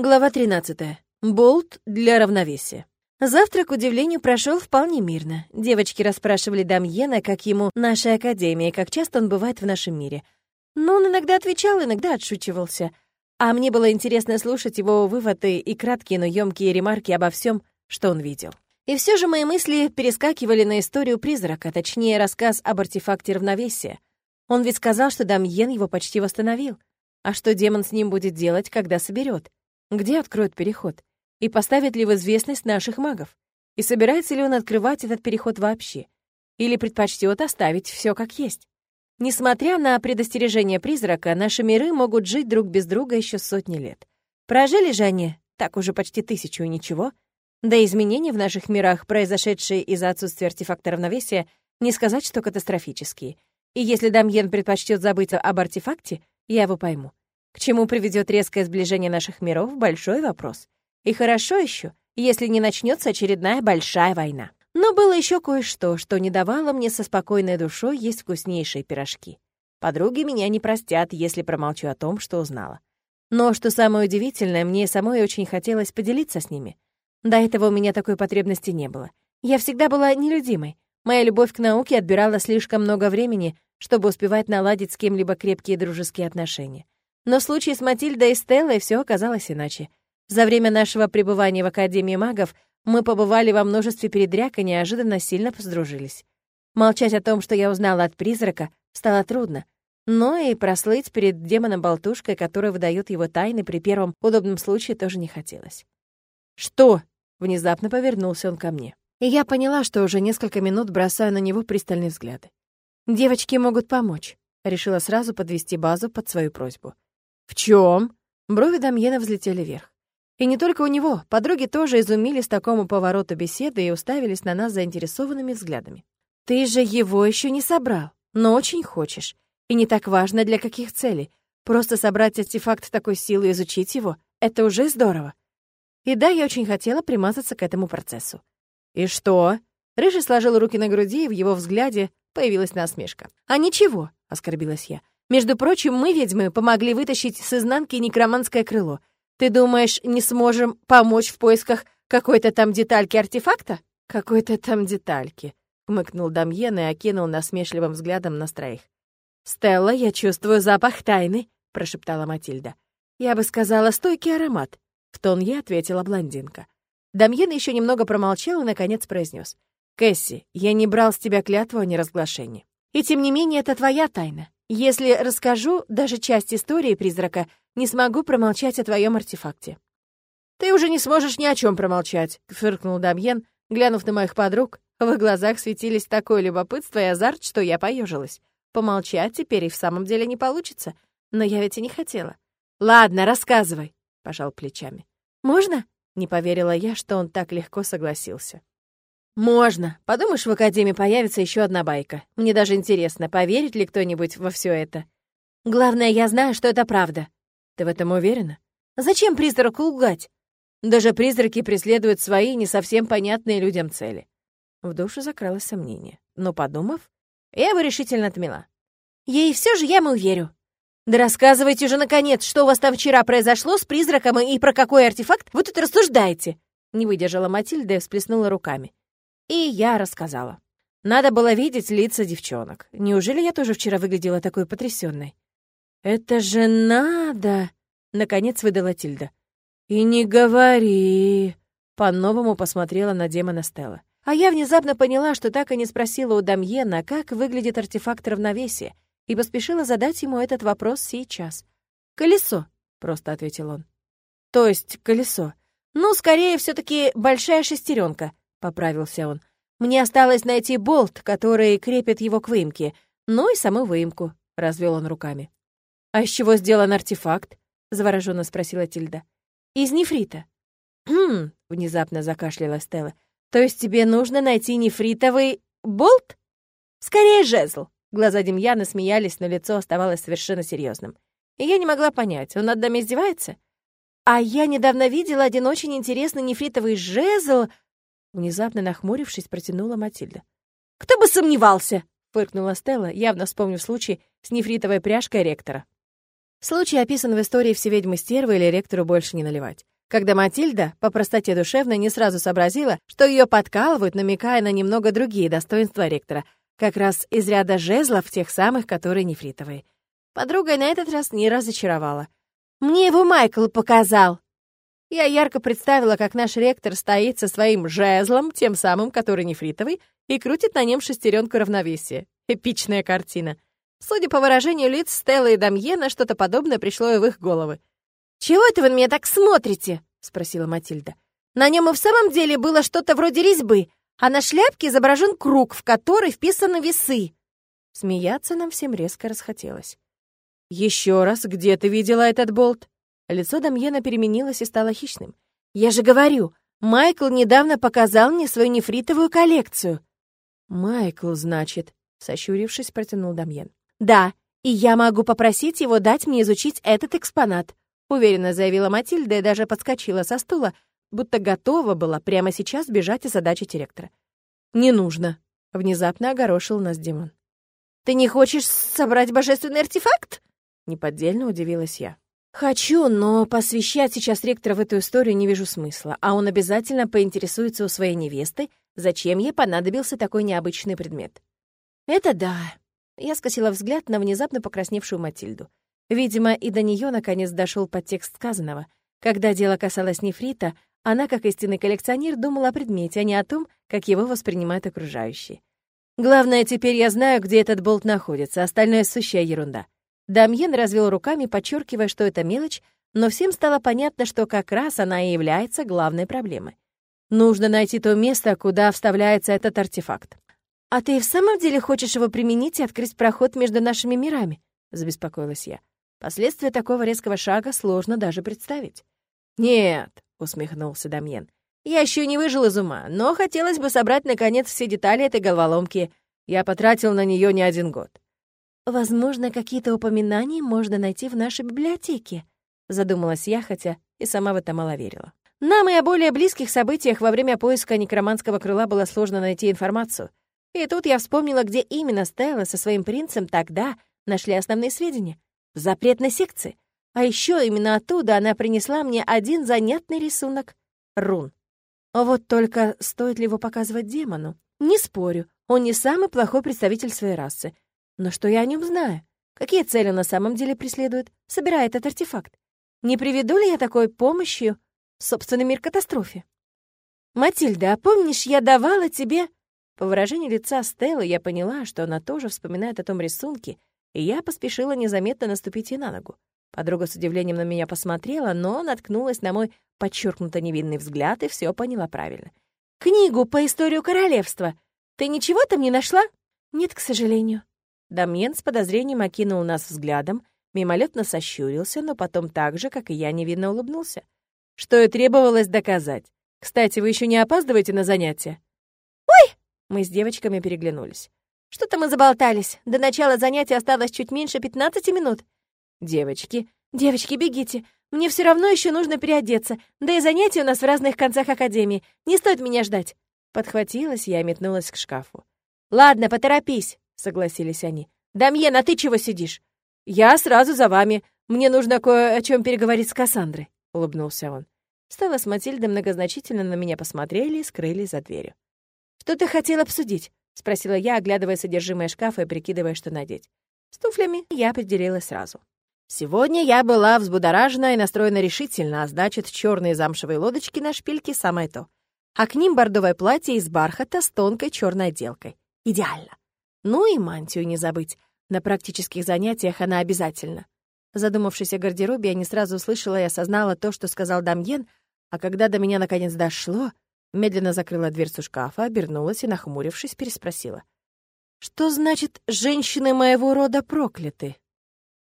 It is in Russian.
Глава 13. Болт для равновесия. Завтрак, к удивлению, прошел вполне мирно. Девочки расспрашивали Дамьена, как ему наша академия, как часто он бывает в нашем мире. Но он иногда отвечал, иногда отшучивался. А мне было интересно слушать его выводы и краткие, но ёмкие ремарки обо всем, что он видел. И все же мои мысли перескакивали на историю призрака, точнее, рассказ об артефакте равновесия. Он ведь сказал, что Дамьен его почти восстановил. А что демон с ним будет делать, когда соберет? Где откроет переход? И поставит ли в известность наших магов? И собирается ли он открывать этот переход вообще? Или предпочтет оставить все как есть? Несмотря на предостережение призрака, наши миры могут жить друг без друга еще сотни лет. Прожили же они так уже почти тысячу и ничего. Да изменения в наших мирах, произошедшие из-за отсутствия артефакта равновесия, не сказать, что катастрофические. И если Дамьен предпочтет забыть об артефакте, я его пойму. К чему приведет резкое сближение наших миров — большой вопрос. И хорошо еще, если не начнется очередная большая война. Но было еще кое-что, что не давало мне со спокойной душой есть вкуснейшие пирожки. Подруги меня не простят, если промолчу о том, что узнала. Но, что самое удивительное, мне самой очень хотелось поделиться с ними. До этого у меня такой потребности не было. Я всегда была нелюдимой. Моя любовь к науке отбирала слишком много времени, чтобы успевать наладить с кем-либо крепкие дружеские отношения. Но в случае с Матильдой и Стеллой все оказалось иначе. За время нашего пребывания в Академии магов мы побывали во множестве передряг и неожиданно сильно поздружились. Молчать о том, что я узнала от призрака, стало трудно. Но и прослыть перед демоном-болтушкой, который выдает его тайны при первом удобном случае, тоже не хотелось. «Что?» — внезапно повернулся он ко мне. И я поняла, что уже несколько минут бросаю на него пристальный взгляд. «Девочки могут помочь», — решила сразу подвести базу под свою просьбу. «В чем? Брови Дамьена взлетели вверх. И не только у него, подруги тоже изумились такому повороту беседы и уставились на нас заинтересованными взглядами. «Ты же его еще не собрал, но очень хочешь. И не так важно, для каких целей. Просто собрать артефакт такой силы и изучить его — это уже здорово. И да, я очень хотела примазаться к этому процессу. «И что?» Рыжий сложил руки на груди, и в его взгляде появилась насмешка. «А ничего», — оскорбилась я. Между прочим, мы, ведьмы, помогли вытащить с изнанки некроманское крыло. Ты думаешь, не сможем помочь в поисках какой-то там детальки артефакта? Какой-то там детальки, хмыкнул Дамьен и окинул насмешливым взглядом нас троих. «Стелла, я чувствую запах тайны», — прошептала Матильда. «Я бы сказала, стойкий аромат», — в тон ей ответила блондинка. Дамьен еще немного промолчал и, наконец, произнес. «Кэсси, я не брал с тебя клятву о неразглашении. И тем не менее, это твоя тайна. Если расскажу даже часть истории призрака, не смогу промолчать о твоем артефакте». «Ты уже не сможешь ни о чем промолчать», — фыркнул Дамьен, глянув на моих подруг. В их глазах светились такое любопытство и азарт, что я поежилась. Помолчать теперь и в самом деле не получится. Но я ведь и не хотела. «Ладно, рассказывай», — пожал плечами. «Можно?» — не поверила я, что он так легко согласился. «Можно. Подумаешь, в Академии появится еще одна байка. Мне даже интересно, поверит ли кто-нибудь во все это. Главное, я знаю, что это правда. Ты в этом уверена? Зачем призраку лгать? Даже призраки преследуют свои не совсем понятные людям цели». В душу закралось сомнение. Но, подумав, я его решительно отмела. «Ей все же я ему верю. Да рассказывайте же, наконец, что у вас там вчера произошло с призраком и про какой артефакт вы тут рассуждаете?» Не выдержала Матильда и всплеснула руками. И я рассказала. Надо было видеть лица девчонок. Неужели я тоже вчера выглядела такой потрясенной? «Это же надо!» — наконец выдала Тильда. «И не говори!» — по-новому посмотрела на демона Стелла. А я внезапно поняла, что так и не спросила у Дамьена, как выглядит артефакт равновесия, и поспешила задать ему этот вопрос сейчас. «Колесо», — просто ответил он. «То есть колесо. Ну, скорее, все таки большая шестеренка, — поправился он. «Мне осталось найти болт, который крепит его к выемке, ну и саму выемку», — развел он руками. «А из чего сделан артефакт?» — завороженно спросила Тильда. «Из нефрита». «Хм», — внезапно закашляла Стелла. «То есть тебе нужно найти нефритовый болт?» «Скорее жезл». Глаза Демьяна смеялись, но лицо оставалось совершенно серьезным. И я не могла понять, он над нами издевается? «А я недавно видела один очень интересный нефритовый жезл», Внезапно нахмурившись, протянула Матильда. «Кто бы сомневался!» — фыркнула Стелла, явно вспомнив случай с нефритовой пряжкой ректора. Случай описан в истории «Все ведьмы стервы» или «Ректору больше не наливать». Когда Матильда, по простоте душевной, не сразу сообразила, что ее подкалывают, намекая на немного другие достоинства ректора, как раз из ряда жезлов, тех самых, которые нефритовые. Подруга на этот раз не разочаровала. «Мне его Майкл показал!» Я ярко представила, как наш ректор стоит со своим жезлом, тем самым, который нефритовый, и крутит на нем шестеренку равновесия. Эпичная картина. Судя по выражению лиц Стеллы и Дамьена, что-то подобное пришло и в их головы. «Чего это вы на меня так смотрите?» — спросила Матильда. «На нем и в самом деле было что-то вроде резьбы, а на шляпке изображен круг, в который вписаны весы». Смеяться нам всем резко расхотелось. «Еще раз, где ты видела этот болт?» Лицо Дамьена переменилось и стало хищным. «Я же говорю, Майкл недавно показал мне свою нефритовую коллекцию». «Майкл, значит», — сощурившись, протянул Дамьен. «Да, и я могу попросить его дать мне изучить этот экспонат», — уверенно заявила Матильда и даже подскочила со стула, будто готова была прямо сейчас бежать и задачи директора. «Не нужно», — внезапно огорошил нас Димон. «Ты не хочешь собрать божественный артефакт?» — неподдельно удивилась я. «Хочу, но посвящать сейчас ректора в эту историю не вижу смысла, а он обязательно поинтересуется у своей невесты, зачем ей понадобился такой необычный предмет». «Это да». Я скосила взгляд на внезапно покрасневшую Матильду. Видимо, и до нее наконец дошел подтекст сказанного. Когда дело касалось нефрита, она, как истинный коллекционер, думала о предмете, а не о том, как его воспринимают окружающие. Главное, теперь я знаю, где этот болт находится, остальное — сущая ерунда. Дамьен развел руками, подчеркивая, что это мелочь, но всем стало понятно, что как раз она и является главной проблемой. Нужно найти то место, куда вставляется этот артефакт. «А ты и в самом деле хочешь его применить и открыть проход между нашими мирами?» — забеспокоилась я. Последствия такого резкого шага сложно даже представить. «Нет», — усмехнулся Дамьен, — «я еще не выжил из ума, но хотелось бы собрать, наконец, все детали этой головоломки. Я потратил на нее не один год. «Возможно, какие-то упоминания можно найти в нашей библиотеке», задумалась я, хотя и сама в это мало верила. Нам и о более близких событиях во время поиска некроманского крыла было сложно найти информацию. И тут я вспомнила, где именно Стелла со своим принцем тогда нашли основные сведения. В запретной секции. А еще именно оттуда она принесла мне один занятный рисунок — рун. Вот только стоит ли его показывать демону? Не спорю, он не самый плохой представитель своей расы — но что я о нем знаю? Какие цели на самом деле преследует, собирая этот артефакт? Не приведу ли я такой помощью собственный мир катастрофе? «Матильда, а помнишь, я давала тебе...» По выражению лица Стеллы я поняла, что она тоже вспоминает о том рисунке, и я поспешила незаметно наступить ей на ногу. Подруга с удивлением на меня посмотрела, но наткнулась на мой подчеркнуто невинный взгляд и все поняла правильно. «Книгу по историю королевства. Ты ничего там не нашла?» «Нет, к сожалению». Дамьен с подозрением окинул нас взглядом, мимолетно сощурился, но потом так же, как и я, невинно улыбнулся. Что и требовалось доказать. Кстати, вы еще не опаздываете на занятия? «Ой!» — мы с девочками переглянулись. «Что-то мы заболтались. До начала занятия осталось чуть меньше 15 минут». «Девочки, девочки, бегите. Мне все равно еще нужно переодеться. Да и занятия у нас в разных концах академии. Не стоит меня ждать». Подхватилась я и метнулась к шкафу. «Ладно, поторопись», — согласились они. «Дамьен, а ты чего сидишь?» «Я сразу за вами. Мне нужно кое о чем переговорить с Кассандрой», — улыбнулся он. Стелла с Матильдой многозначительно на меня посмотрели и скрылись за дверью. «Что ты хотел обсудить?» — спросила я, оглядывая содержимое шкафа и прикидывая, что надеть. С туфлями я определилась сразу. Сегодня я была взбудоражена и настроена решительно, а значит, черные замшевые лодочки на шпильке — самое то. А к ним бордовое платье из бархата с тонкой черной отделкой. Идеально. Ну и мантию не забыть. На практических занятиях она обязательно. Задумавшись о гардеробе, я не сразу услышала и осознала то, что сказал Дамьен, а когда до меня наконец дошло, медленно закрыла дверцу шкафа, обернулась и, нахмурившись, переспросила. «Что значит «женщины моего рода прокляты»?»